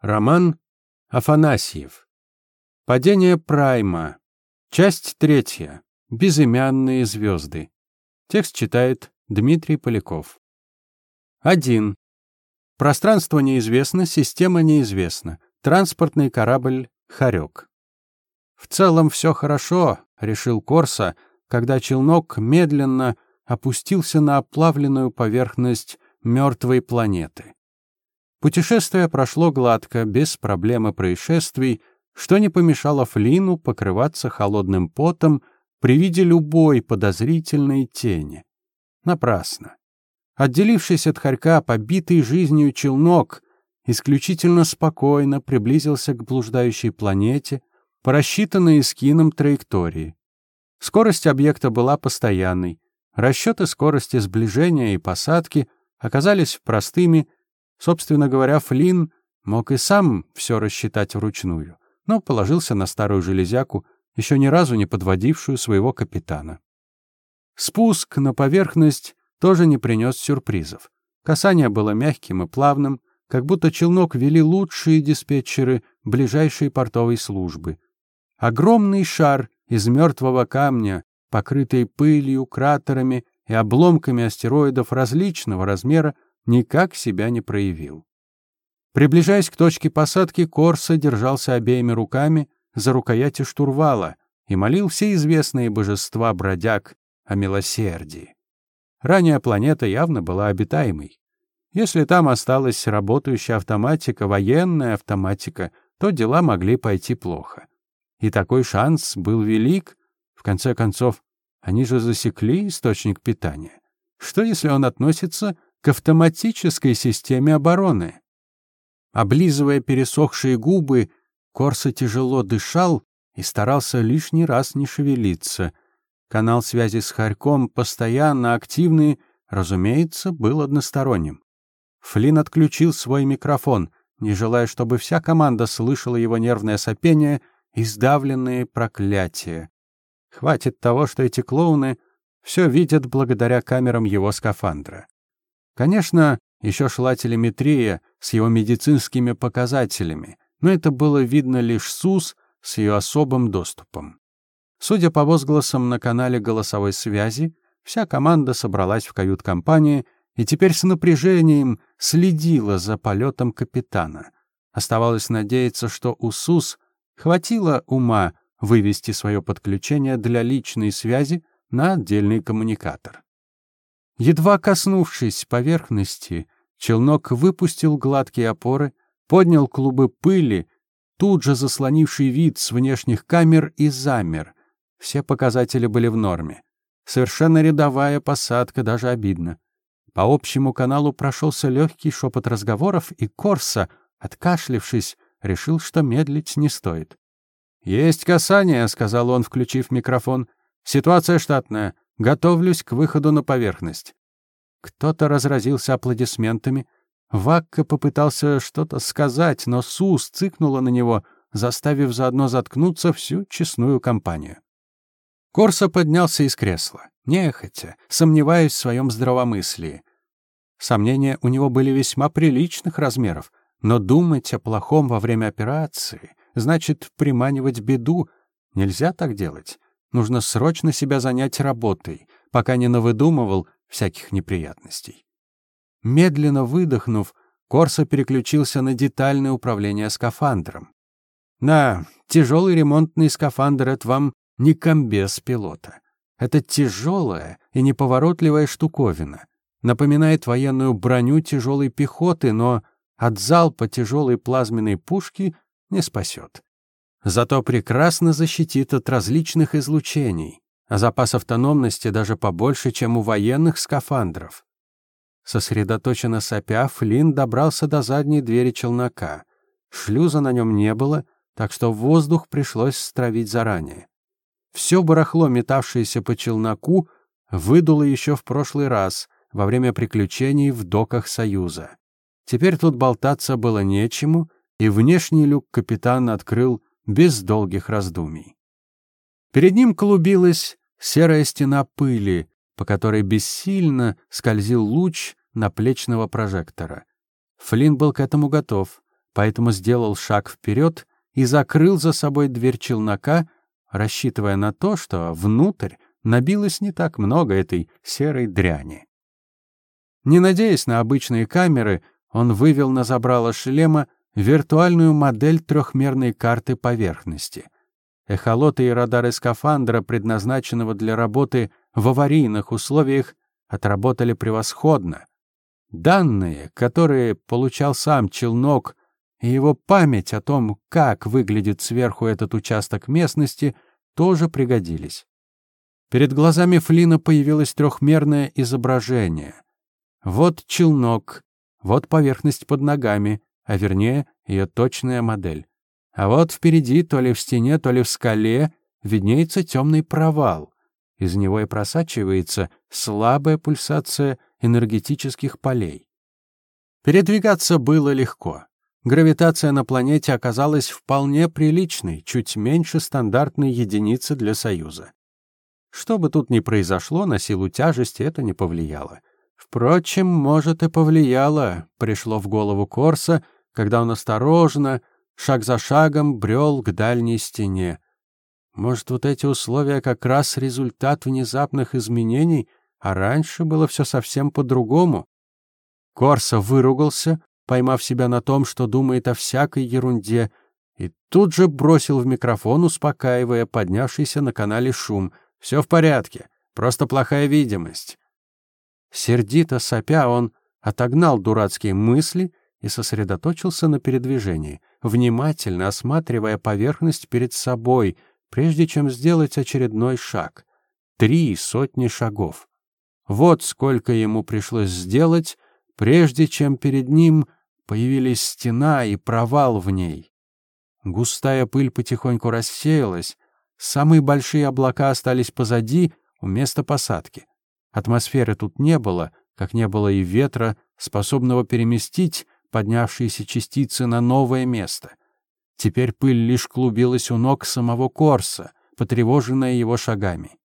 Роман Афанасьев. Падение Прайма. Часть третья. Безымянные звезды. Текст читает Дмитрий Поляков. 1. Пространство неизвестно, система неизвестна. Транспортный корабль «Хорек». В целом все хорошо, решил Корса, когда челнок медленно опустился на оплавленную поверхность мертвой планеты. Путешествие прошло гладко, без проблем и происшествий, что не помешало Флину покрываться холодным потом при виде любой подозрительной тени. Напрасно. Отделившись от хорька, побитый жизнью челнок исключительно спокойно приблизился к блуждающей планете по рассчитанной эскином траектории. Скорость объекта была постоянной. Расчеты скорости сближения и посадки оказались простыми, Собственно говоря, Флинн мог и сам все рассчитать вручную, но положился на старую железяку, еще ни разу не подводившую своего капитана. Спуск на поверхность тоже не принес сюрпризов. Касание было мягким и плавным, как будто челнок вели лучшие диспетчеры ближайшей портовой службы. Огромный шар из мертвого камня, покрытый пылью, кратерами и обломками астероидов различного размера, никак себя не проявил. Приближаясь к точке посадки, Корса держался обеими руками за рукояти штурвала и молил все известные божества бродяг о милосердии. Ранее планета явно была обитаемой. Если там осталась работающая автоматика, военная автоматика, то дела могли пойти плохо. И такой шанс был велик. В конце концов, они же засекли источник питания. Что если он относится к автоматической системе обороны. Облизывая пересохшие губы, Корса тяжело дышал и старался лишний раз не шевелиться. Канал связи с Харьком, постоянно активный, разумеется, был односторонним. Флинн отключил свой микрофон, не желая, чтобы вся команда слышала его нервное сопение и сдавленные проклятия. Хватит того, что эти клоуны все видят благодаря камерам его скафандра. Конечно, еще шла телеметрия с его медицинскими показателями, но это было видно лишь СУС с ее особым доступом. Судя по возгласам на канале голосовой связи, вся команда собралась в кают-компании и теперь с напряжением следила за полетом капитана. Оставалось надеяться, что у СУС хватило ума вывести свое подключение для личной связи на отдельный коммуникатор. Едва коснувшись поверхности, челнок выпустил гладкие опоры, поднял клубы пыли, тут же заслонивший вид с внешних камер и замер. Все показатели были в норме. Совершенно рядовая посадка, даже обидно. По общему каналу прошелся легкий шепот разговоров, и Корса, откашлившись, решил, что медлить не стоит. «Есть касание», — сказал он, включив микрофон. «Ситуация штатная. Готовлюсь к выходу на поверхность. Кто-то разразился аплодисментами. Вакка попытался что-то сказать, но Сус цыкнула на него, заставив заодно заткнуться всю честную компанию. Корса поднялся из кресла, нехотя, сомневаясь в своем здравомыслии. Сомнения у него были весьма приличных размеров, но думать о плохом во время операции значит приманивать беду. Нельзя так делать. Нужно срочно себя занять работой, пока не навыдумывал всяких неприятностей. Медленно выдохнув, Корса переключился на детальное управление скафандром. Да, тяжелый ремонтный скафандр — это вам не комбез пилота. Это тяжелая и неповоротливая штуковина. Напоминает военную броню тяжелой пехоты, но от залпа тяжелой плазменной пушки не спасет. Зато прекрасно защитит от различных излучений, а запас автономности даже побольше, чем у военных скафандров. Сосредоточенно сопя, Флинн добрался до задней двери челнока. Шлюза на нем не было, так что воздух пришлось стравить заранее. Все барахло, метавшееся по челноку, выдуло еще в прошлый раз, во время приключений в доках Союза. Теперь тут болтаться было нечему, и внешний люк капитан открыл без долгих раздумий. Перед ним клубилась серая стена пыли, по которой бессильно скользил луч наплечного прожектора. Флинн был к этому готов. поэтому сделал шаг вперед и закрыл за собой дверь челнока, рассчитывая на то, что внутрь набилось не так много этой серой дряни. Не надеясь на обычные камеры, он вывел на забрало шлема виртуальную модель трехмерной карты поверхности. Эхолоты и радары скафандра, предназначенного для работы в аварийных условиях, отработали превосходно. Данные, которые получал сам челнок, и его память о том, как выглядит сверху этот участок местности, тоже пригодились. Перед глазами Флина появилось трехмерное изображение. Вот челнок, вот поверхность под ногами, а вернее, ее точная модель. А вот впереди, то ли в стене, то ли в скале, виднеется темный провал. Из него и просачивается слабая пульсация энергетических полей. Передвигаться было легко. Гравитация на планете оказалась вполне приличной, чуть меньше стандартной единицы для Союза. Что бы тут ни произошло, на силу тяжести это не повлияло. Впрочем, может и повлияло, пришло в голову Корса, когда он осторожно, шаг за шагом, брел к дальней стене. Может, вот эти условия как раз результат внезапных изменений, а раньше было все совсем по-другому? Корса выругался, поймав себя на том, что думает о всякой ерунде, и тут же бросил в микрофон, успокаивая поднявшийся на канале шум — все в порядке, просто плохая видимость. Сердито сопя он отогнал дурацкие мысли и сосредоточился на передвижении, внимательно осматривая поверхность перед собой, прежде чем сделать очередной шаг. Три сотни шагов. Вот сколько ему пришлось сделать, прежде чем перед ним появились стена и провал в ней. Густая пыль потихоньку рассеялась, Самые большие облака остались позади, у места посадки. Атмосферы тут не было, как не было и ветра, способного переместить поднявшиеся частицы на новое место. Теперь пыль лишь клубилась у ног самого Корса, потревоженная его шагами.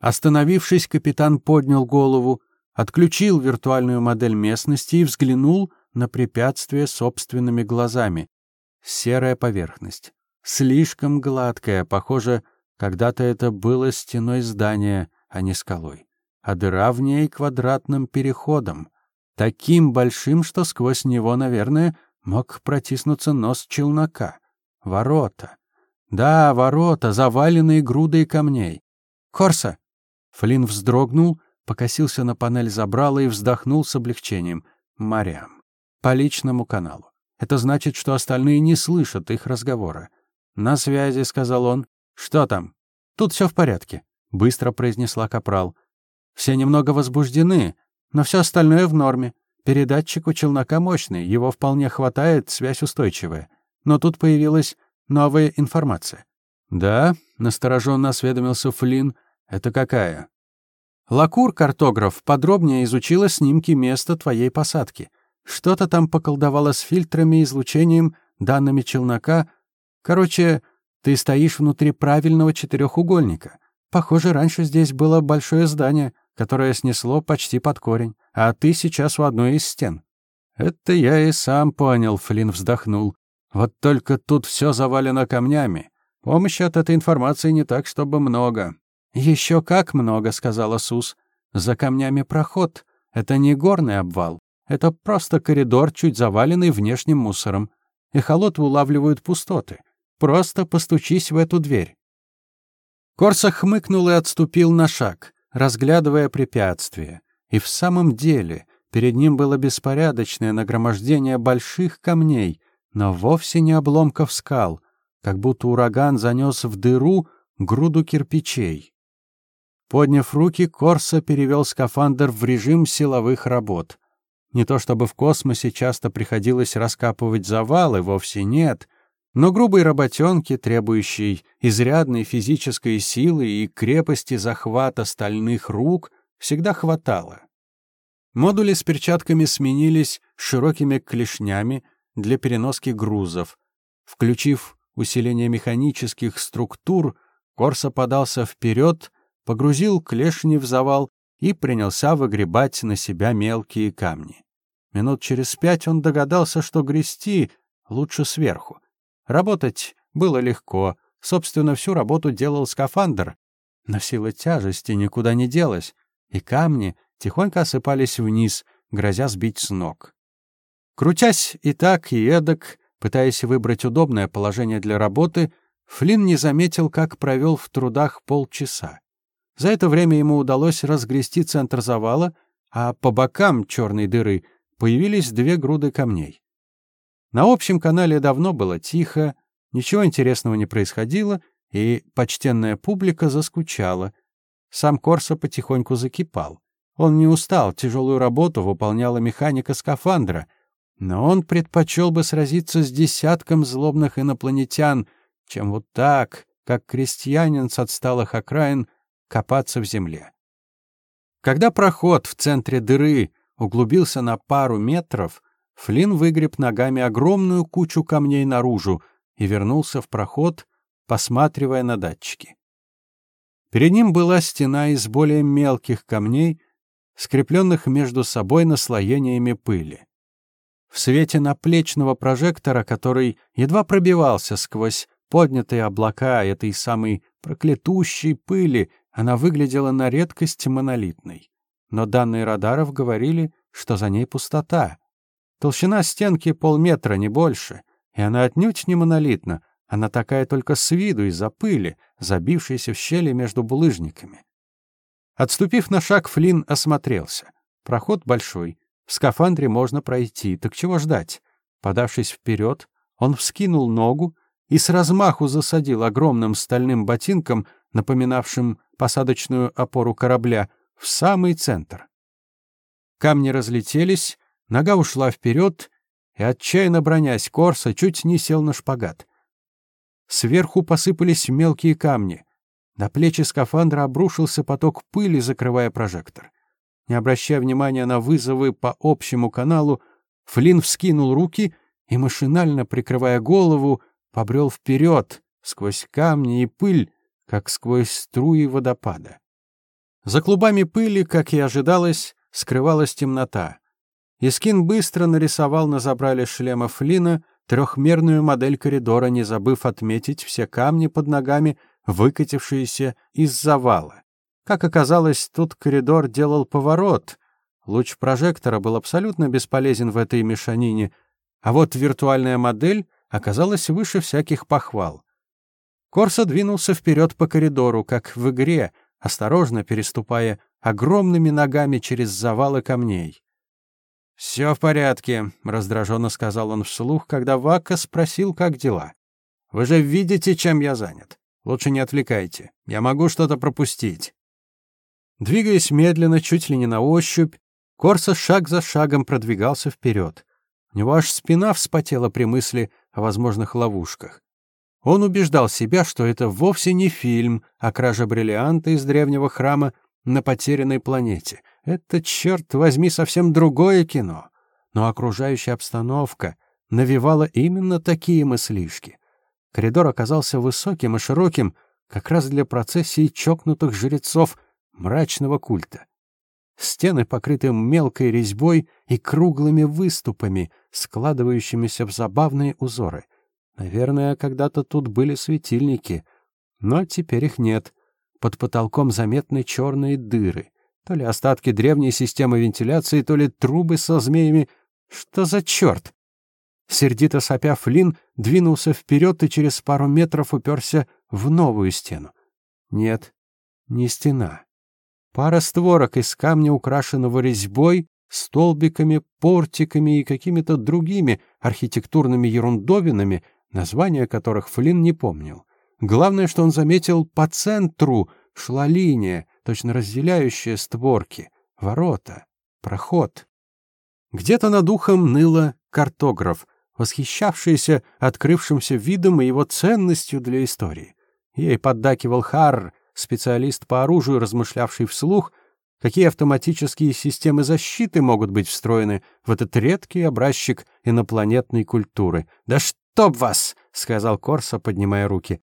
Остановившись, капитан поднял голову, отключил виртуальную модель местности и взглянул на препятствие собственными глазами. Серая поверхность. Слишком гладкая, похоже, когда-то это было стеной здания, а не скалой. А дыра в ней квадратным переходом. Таким большим, что сквозь него, наверное, мог протиснуться нос челнока. Ворота. Да, ворота, заваленные грудой камней. «Корса!» Флинн вздрогнул, покосился на панель забрала и вздохнул с облегчением. «Морям. По личному каналу. Это значит, что остальные не слышат их разговора. «На связи», — сказал он. «Что там?» «Тут все в порядке», — быстро произнесла Капрал. «Все немного возбуждены, но все остальное в норме. Передатчик у челнока мощный, его вполне хватает, связь устойчивая. Но тут появилась новая информация». «Да?» — настороженно осведомился Флинн. «Это какая?» «Лакур, картограф, подробнее изучила снимки места твоей посадки. Что-то там поколдовало с фильтрами, излучением, данными челнока, Короче, ты стоишь внутри правильного четырехугольника. Похоже, раньше здесь было большое здание, которое снесло почти под корень, а ты сейчас у одной из стен. Это я и сам понял, Флинн вздохнул. Вот только тут все завалено камнями. Помощи от этой информации не так, чтобы много. Еще как много, сказала Сус. За камнями проход. Это не горный обвал. Это просто коридор, чуть заваленный внешним мусором. Эхолоты улавливают пустоты. Просто постучись в эту дверь». Корса хмыкнул и отступил на шаг, разглядывая препятствие. И в самом деле перед ним было беспорядочное нагромождение больших камней, но вовсе не обломков скал, как будто ураган занес в дыру груду кирпичей. Подняв руки, Корса перевел скафандр в режим силовых работ. Не то чтобы в космосе часто приходилось раскапывать завалы, вовсе нет, но грубой работенки, требующей изрядной физической силы и крепости захвата стальных рук, всегда хватало. Модули с перчатками сменились широкими клешнями для переноски грузов. Включив усиление механических структур, Корса подался вперед, погрузил клешни в завал и принялся выгребать на себя мелкие камни. Минут через пять он догадался, что грести лучше сверху. Работать было легко. Собственно, всю работу делал скафандр. Но сила тяжести никуда не делась, и камни тихонько осыпались вниз, грозя сбить с ног. Крутясь и так, и эдак, пытаясь выбрать удобное положение для работы, Флинн не заметил, как провел в трудах полчаса. За это время ему удалось разгрести центр завала, а по бокам черной дыры появились две груды камней. На общем канале давно было тихо, ничего интересного не происходило, и почтенная публика заскучала. Сам Корса потихоньку закипал. Он не устал, тяжелую работу выполняла механика скафандра, но он предпочел бы сразиться с десятком злобных инопланетян, чем вот так, как крестьянин с отсталых окраин, копаться в земле. Когда проход в центре дыры углубился на пару метров, Флинн выгреб ногами огромную кучу камней наружу и вернулся в проход, посматривая на датчики. Перед ним была стена из более мелких камней, скрепленных между собой наслоениями пыли. В свете наплечного прожектора, который едва пробивался сквозь поднятые облака этой самой проклятущей пыли, она выглядела на редкость монолитной. Но данные радаров говорили, что за ней пустота. Толщина стенки полметра, не больше, и она отнюдь не монолитна, она такая только с виду из-за пыли, забившейся в щели между булыжниками. Отступив на шаг, Флинн осмотрелся. Проход большой. В скафандре можно пройти, так чего ждать? Подавшись вперед, он вскинул ногу и с размаху засадил огромным стальным ботинком, напоминавшим посадочную опору корабля, в самый центр. Камни разлетелись, нога ушла вперед, и, отчаянно бронясь, Корса чуть не сел на шпагат. Сверху посыпались мелкие камни. На плечи скафандра обрушился поток пыли, закрывая прожектор. Не обращая внимания на вызовы по общему каналу, Флинн вскинул руки и, машинально прикрывая голову, побрел вперед, сквозь камни и пыль, как сквозь струи водопада. За клубами пыли, как и ожидалось, скрывалась темнота. Искин быстро нарисовал на забрале шлема Флина трехмерную модель коридора, не забыв отметить все камни под ногами, выкатившиеся из завала. Как оказалось, тут коридор делал поворот. Луч прожектора был абсолютно бесполезен в этой мешанине, а вот виртуальная модель оказалась выше всяких похвал. Корса двинулся вперед по коридору, как в игре, осторожно переступая огромными ногами через завалы камней. «Все в порядке», — раздраженно сказал он вслух, когда Вака спросил, как дела. «Вы же видите, чем я занят. Лучше не отвлекайте. Я могу что-то пропустить». Двигаясь медленно, чуть ли не на ощупь, Корса шаг за шагом продвигался вперед. У него аж спина вспотела при мысли о возможных ловушках. Он убеждал себя, что это вовсе не фильм о краже бриллианта из древнего храма на потерянной планете. Это, черт возьми, совсем другое кино. Но окружающая обстановка навевала именно такие мыслишки. Коридор оказался высоким и широким, как раз для процессии чокнутых жрецов мрачного культа. Стены покрыты мелкой резьбой и круглыми выступами, складывающимися в забавные узоры. Наверное, когда-то тут были светильники, но теперь их нет. Под потолком заметны черные дыры. То ли остатки древней системы вентиляции, то ли трубы со змеями. Что за черт? Сердито сопя Флинн двинулся вперед и через пару метров уперся в новую стену. Нет, не стена. Пара створок из камня, украшенного резьбой, столбиками, портиками и какими-то другими архитектурными ерундовинами, названия которых Флинн не помнил. Главное, что он заметил, по центру шла линия, точно разделяющая створки, ворота, проход. Где-то над ухом ныло картограф, восхищавшийся открывшимся видом и его ценностью для истории. Ей поддакивал Харр, специалист по оружию, размышлявший вслух, какие автоматические системы защиты могут быть встроены в этот редкий образчик инопланетной культуры. «Да чтоб вас!» — сказал Корса, поднимая руки.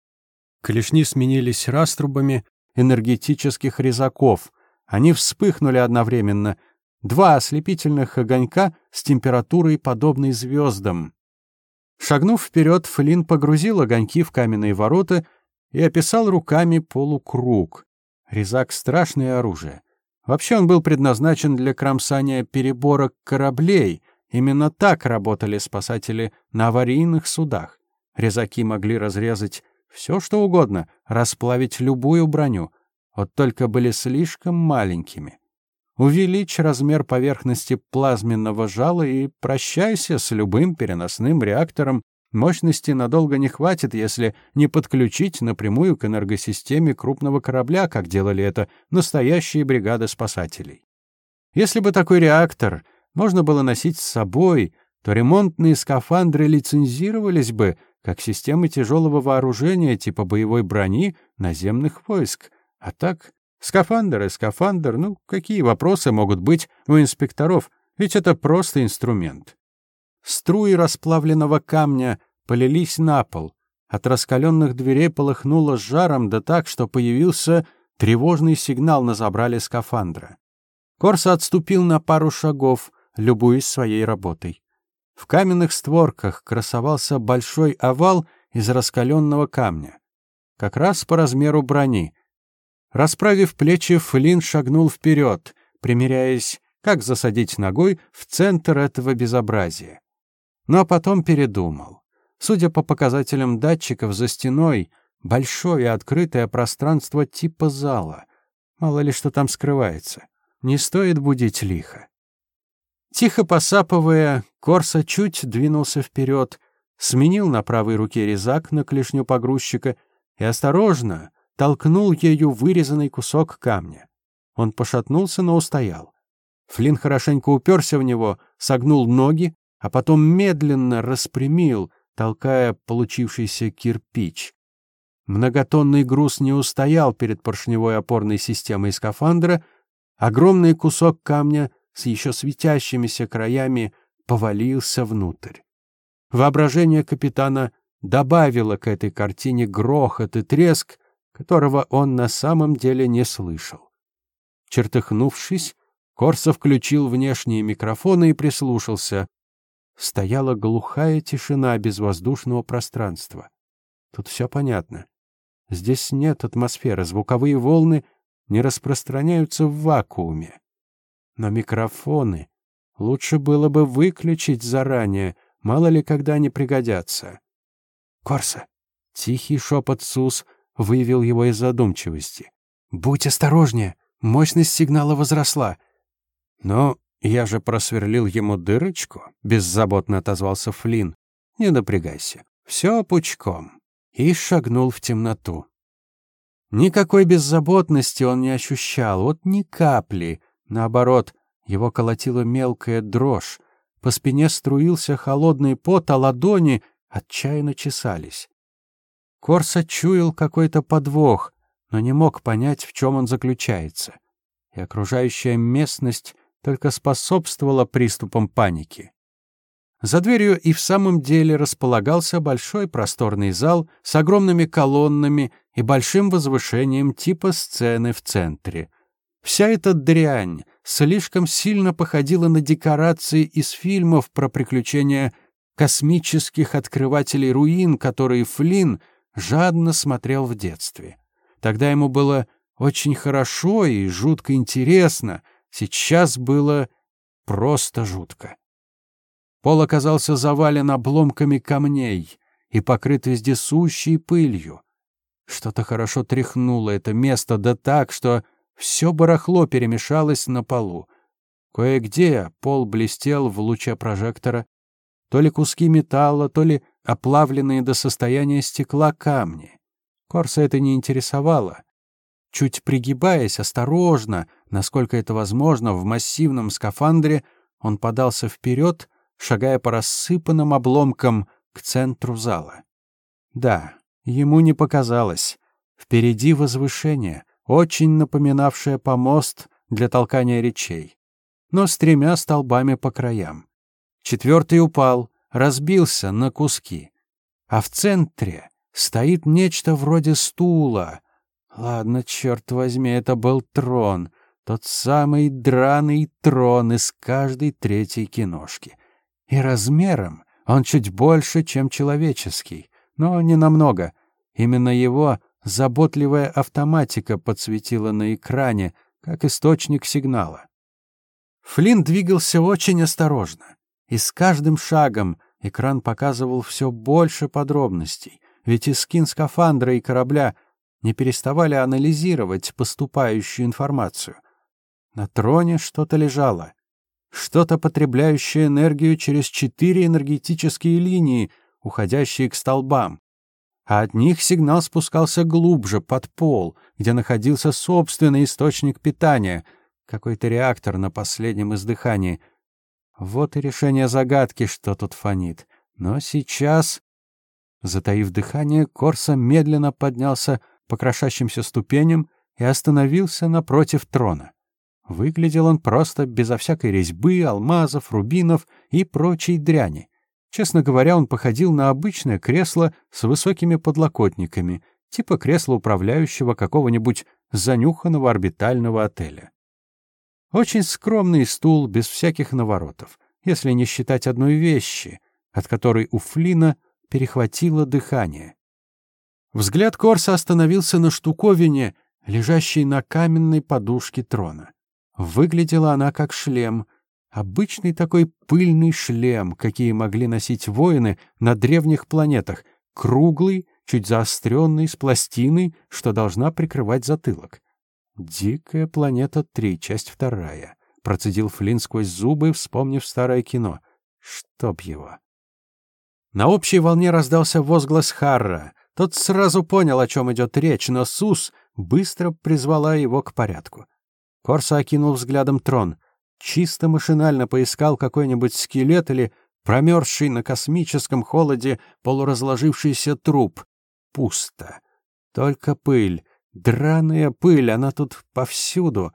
Клешни сменились раструбами энергетических резаков. Они вспыхнули одновременно. Два ослепительных огонька с температурой, подобной звездам. Шагнув вперед, Флинн погрузил огоньки в каменные ворота и описал руками полукруг. Резак — страшное оружие. Вообще он был предназначен для кромсания переборок кораблей. Именно так работали спасатели на аварийных судах. Резаки могли разрезать все, что угодно, расплавить любую броню. Вот только были слишком маленькими. Увеличь размер поверхности плазменного жала и прощайся с любым переносным реактором. Мощности надолго не хватит, если не подключить напрямую к энергосистеме крупного корабля, как делали это настоящие бригады спасателей. Если бы такой реактор можно было носить с собой, то ремонтные скафандры лицензировались бы как системы тяжелого вооружения типа боевой брони наземных войск. А так Скафандр и скафандр, ну, какие вопросы могут быть у инспекторов, ведь это просто инструмент. Струи расплавленного камня полились на пол. От раскаленных дверей полыхнуло жаром, да так, что появился тревожный сигнал на забрале скафандра. Корса отступил на пару шагов, любуясь своей работой. В каменных створках красовался большой овал из раскаленного камня. Как раз по размеру брони — Расправив плечи, Флинн шагнул вперед, примеряясь, как засадить ногой в центр этого безобразия. Но потом передумал. Судя по показателям датчиков за стеной, большое открытое пространство типа зала. Мало ли что там скрывается. Не стоит будить лихо. Тихо посапывая, Корса чуть двинулся вперед, сменил на правой руке резак на клешню погрузчика и осторожно, толкнул ею вырезанный кусок камня. Он пошатнулся, но устоял. Флинн хорошенько уперся в него, согнул ноги, а потом медленно распрямил, толкая получившийся кирпич. Многотонный груз не устоял перед поршневой опорной системой скафандра, огромный кусок камня с еще светящимися краями повалился внутрь. Воображение капитана добавило к этой картине грохот и треск, которого он на самом деле не слышал. Чертыхнувшись, Корса включил внешние микрофоны и прислушался. Стояла глухая тишина безвоздушного пространства. Тут все понятно. Здесь нет атмосферы, звуковые волны не распространяются в вакууме. Но микрофоны лучше было бы выключить заранее, мало ли когда они пригодятся. «Корса!» — тихий шепот Сус вывел его из задумчивости. «Будь осторожнее, мощность сигнала возросла». «Но я же просверлил ему дырочку», — беззаботно отозвался Флинн. «Не напрягайся, все пучком». И шагнул в темноту. Никакой беззаботности он не ощущал, вот ни капли. Наоборот, его колотила мелкая дрожь. По спине струился холодный пот, а ладони отчаянно чесались. Корса чуял какой-то подвох, но не мог понять, в чем он заключается. И окружающая местность только способствовала приступам паники. За дверью и в самом деле располагался большой просторный зал с огромными колоннами и большим возвышением типа сцены в центре. Вся эта дрянь слишком сильно походила на декорации из фильмов про приключения космических открывателей руин, которые Флинн жадно смотрел в детстве. Тогда ему было очень хорошо и жутко интересно, сейчас было просто жутко. Пол оказался завален обломками камней и покрыт вездесущей пылью. Что-то хорошо тряхнуло это место, да так, что все барахло перемешалось на полу. Кое-где пол блестел в луче прожектора. То ли куски металла, то ли оплавленные до состояния стекла камни. Корса это не интересовало. Чуть пригибаясь, осторожно, насколько это возможно, в массивном скафандре, он подался вперед, шагая по рассыпанным обломкам к центру зала. Да, ему не показалось. Впереди возвышение, очень напоминавшее помост для толкания речей, но с тремя столбами по краям. Четвертый упал, разбился на куски. А в центре стоит нечто вроде стула. Ладно, черт возьми, это был трон. Тот самый драный трон из каждой третьей киношки. И размером Он чуть больше, чем человеческий, но не намного. Именно его заботливая автоматика подсветила на экране, как источник сигнала. Флинн двигался очень осторожно, и с каждым шагом экран показывал все больше подробностей, ведь и скин скафандра и корабля не переставали анализировать поступающую информацию. На троне что-то лежало. Что-то потребляющее энергию через четыре энергетические линии, уходящие к столбам. А от них сигнал спускался глубже, под пол, где находился собственный источник питания, какой-то реактор на последнем издыхании. Вот и решение загадки, что тут фонит. Но сейчас... Затаив дыхание, Корса медленно поднялся по крошащимся ступеням и остановился напротив трона. Выглядел он просто безо всякой резьбы, алмазов, рубинов и прочей дряни. Честно говоря, он походил на обычное кресло с высокими подлокотниками, типа кресла управляющего какого-нибудь занюханного орбитального отеля. Очень скромный стул, без всяких наворотов, если не считать одной вещи, от которой у Флина перехватило дыхание. Взгляд Корса остановился на штуковине, лежащей на каменной подушке трона. Выглядела она как шлем, обычный такой пыльный шлем, какие могли носить воины на древних планетах, круглый, чуть заостренный, с пластиной, что должна прикрывать затылок. «Дикая планета 3, часть вторая», — процедил Флинн сквозь зубы, вспомнив старое кино. «Чтоб его!» На общей волне раздался возглас Харра — тот сразу понял, о чем идет речь, но Сус быстро призвала его к порядку. Корса окинул взглядом трон. Чисто машинально поискал какой-нибудь скелет или промерзший на космическом холоде полуразложившийся труп. Пусто. Только пыль. Драная пыль, она тут повсюду.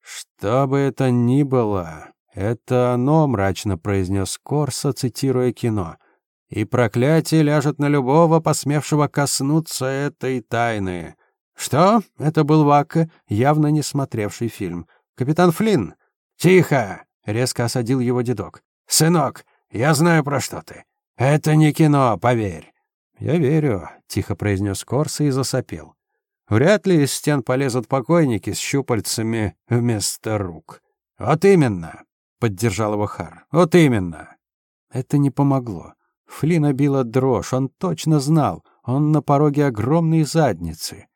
«Что бы это ни было, это оно», — мрачно произнес Корса, цитируя кино — и проклятие ляжет на любого, посмевшего коснуться этой тайны. Что? Это был Вакка, явно не смотревший фильм. Капитан Флинн. Тихо, резко осадил его дедок. Сынок, я знаю про что ты. Это не кино, поверь. Я верю, тихо произнес Корса и засопел. Вряд ли из стен полезут покойники с щупальцами вместо рук. Вот именно, поддержал его Хар. Вот именно. Это не помогло. Флина била дрожь, он точно знал, он на пороге огромной задницы.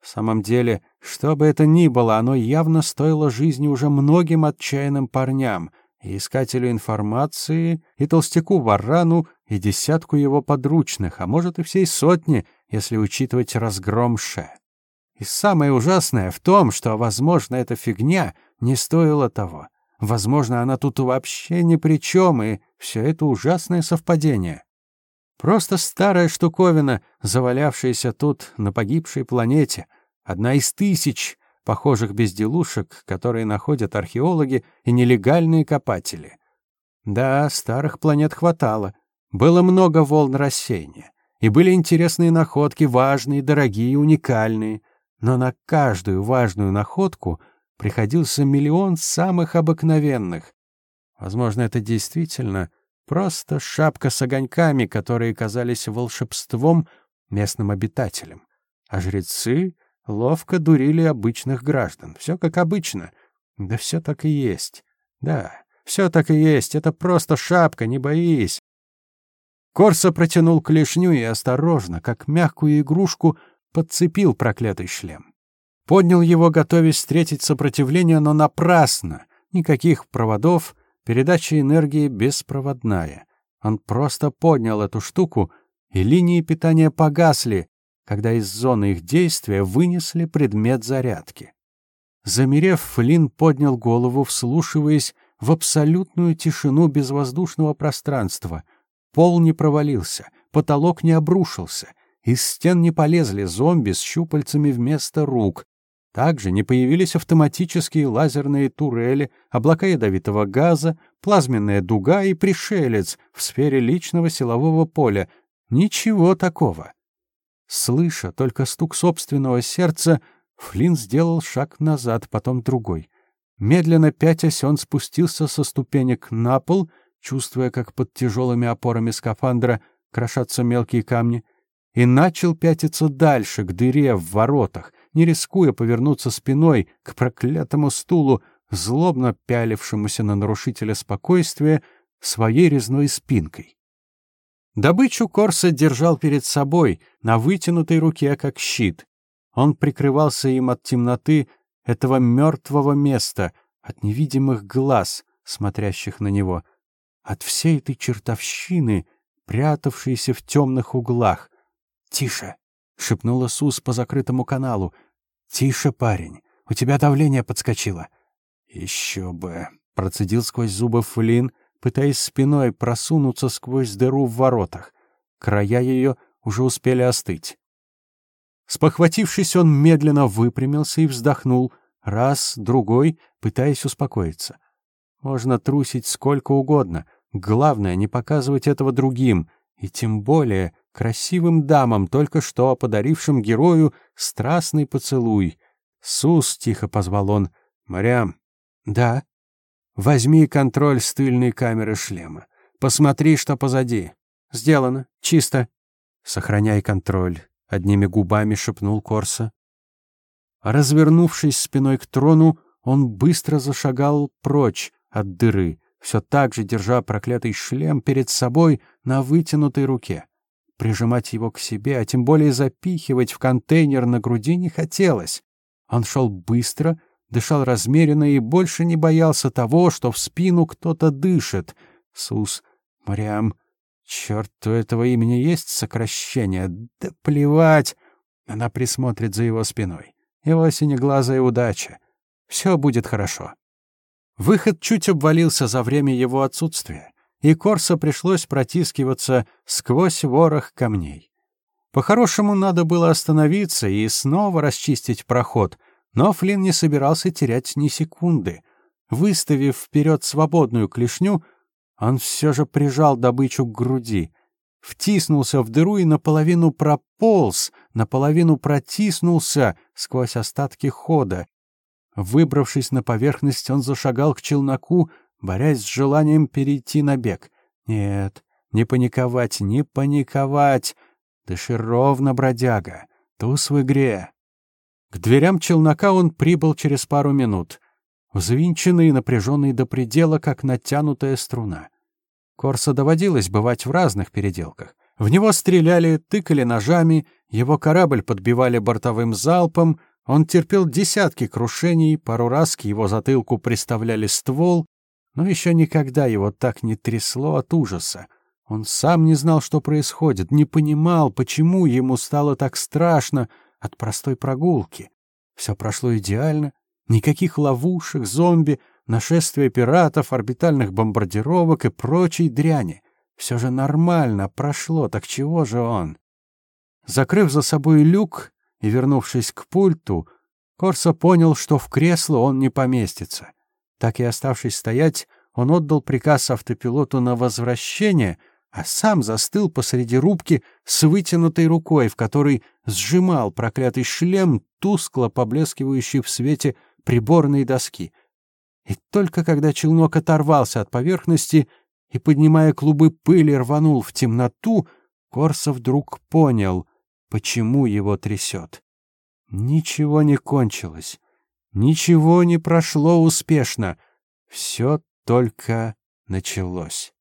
В самом деле, что бы это ни было, оно явно стоило жизни уже многим отчаянным парням, и искателю информации, и толстяку Варану, и десятку его подручных, а может и всей сотни, если учитывать разгром Ше. И самое ужасное в том, что, возможно, эта фигня не стоила того. Возможно, она тут вообще ни при чем, и все это ужасное совпадение. Просто старая штуковина, завалявшаяся тут, на погибшей планете. Одна из тысяч похожих безделушек, которые находят археологи и нелегальные копатели. Да, старых планет хватало. Было много волн рассеяния. И были интересные находки, важные, дорогие, уникальные. Но на каждую важную находку — приходился миллион самых обыкновенных. Возможно, это действительно просто шапка с огоньками, которые казались волшебством местным обитателям. А жрецы ловко дурили обычных граждан. Все как обычно. Да все так и есть. Да, все так и есть. Это просто шапка, не боись. Корса протянул клешню и осторожно, как мягкую игрушку, подцепил проклятый шлем. Поднял его, готовясь встретить сопротивление, но напрасно. Никаких проводов, передача энергии беспроводная. Он просто поднял эту штуку, и линии питания погасли, когда из зоны их действия вынесли предмет зарядки. Замерев, Флинн поднял голову, вслушиваясь в абсолютную тишину безвоздушного пространства. Пол не провалился, потолок не обрушился, из стен не полезли зомби с щупальцами вместо рук, также не появились автоматические лазерные турели, облака ядовитого газа, плазменная дуга и пришелец в сфере личного силового поля. Ничего такого. Слыша только стук собственного сердца, Флинн сделал шаг назад, потом другой. Медленно пятясь, он спустился со ступенек на пол, чувствуя, как под тяжелыми опорами скафандра крошатся мелкие камни, и начал пятиться дальше, к дыре в воротах, не рискуя повернуться спиной к проклятому стулу, злобно пялившемуся на нарушителя спокойствия своей резной спинкой. Добычу Корса держал перед собой, на вытянутой руке, как щит. Он прикрывался им от темноты этого мертвого места, от невидимых глаз, смотрящих на него, от всей этой чертовщины, прятавшейся в темных углах. «Тише!» — шепнула Сус по закрытому каналу. «Тише, парень, у тебя давление подскочило». «Еще бы!» — процедил сквозь зубы Флинн, пытаясь спиной просунуться сквозь дыру в воротах. Края ее уже успели остыть. Спохватившись, он медленно выпрямился и вздохнул, раз, другой, пытаясь успокоиться. Можно трусить сколько угодно, главное — не показывать этого другим, и тем более красивым дамам, только что подарившим герою страстный поцелуй. «Сус!» — тихо позвал он. «Марям!» «Да?» «Возьми контроль с тыльной камеры шлема. Посмотри, что позади. Сделано. Чисто. Сохраняй контроль», — одними губами шепнул Корса. Развернувшись спиной к трону, он быстро зашагал прочь от дыры, все так же держа проклятый шлем перед собой на вытянутой руке. Прижимать его к себе, а тем более запихивать в контейнер на груди не хотелось. Он шел быстро, дышал размеренно и больше не боялся того, что в спину кто-то дышит. Сус, Мариам, черт, у этого имени есть сокращение? Да плевать! Она присмотрит за его спиной. Его синеглазая удача. Все будет хорошо. Выход чуть обвалился за время его отсутствия, и Корса пришлось протискиваться сквозь ворох камней. По-хорошему, надо было остановиться и снова расчистить проход, но Флинн не собирался терять ни секунды. Выставив вперед свободную клешню, он все же прижал добычу к груди, втиснулся в дыру и наполовину прополз, наполовину протиснулся сквозь остатки хода, Выбравшись на поверхность, он зашагал к челноку, борясь с желанием перейти на бег. Нет, не паниковать, не паниковать. Дыши ровно, бродяга. Туз в игре. К дверям челнока он прибыл через пару минут. Взвинченный и напряженный до предела, как натянутая струна. Корса доводилось бывать в разных переделках. В него стреляли, тыкали ножами, его корабль подбивали бортовым залпом — он терпел десятки крушений, пару раз к его затылку приставляли ствол, но еще никогда его так не трясло от ужаса. Он сам не знал, что происходит, не понимал, почему ему стало так страшно от простой прогулки. Все прошло идеально, никаких ловушек, зомби, нашествия пиратов, орбитальных бомбардировок и прочей дряни. Все же нормально прошло, так чего же он? Закрыв за собой люк, и, вернувшись к пульту, Корсо понял, что в кресло он не поместится. Так и оставшись стоять, он отдал приказ автопилоту на возвращение, а сам застыл посреди рубки с вытянутой рукой, в которой сжимал проклятый шлем, тускло поблескивающий в свете приборной доски. И только когда челнок оторвался от поверхности и, поднимая клубы пыли, рванул в темноту, Корсо вдруг понял — почему его трясет. Ничего не кончилось, ничего не прошло успешно, все только началось.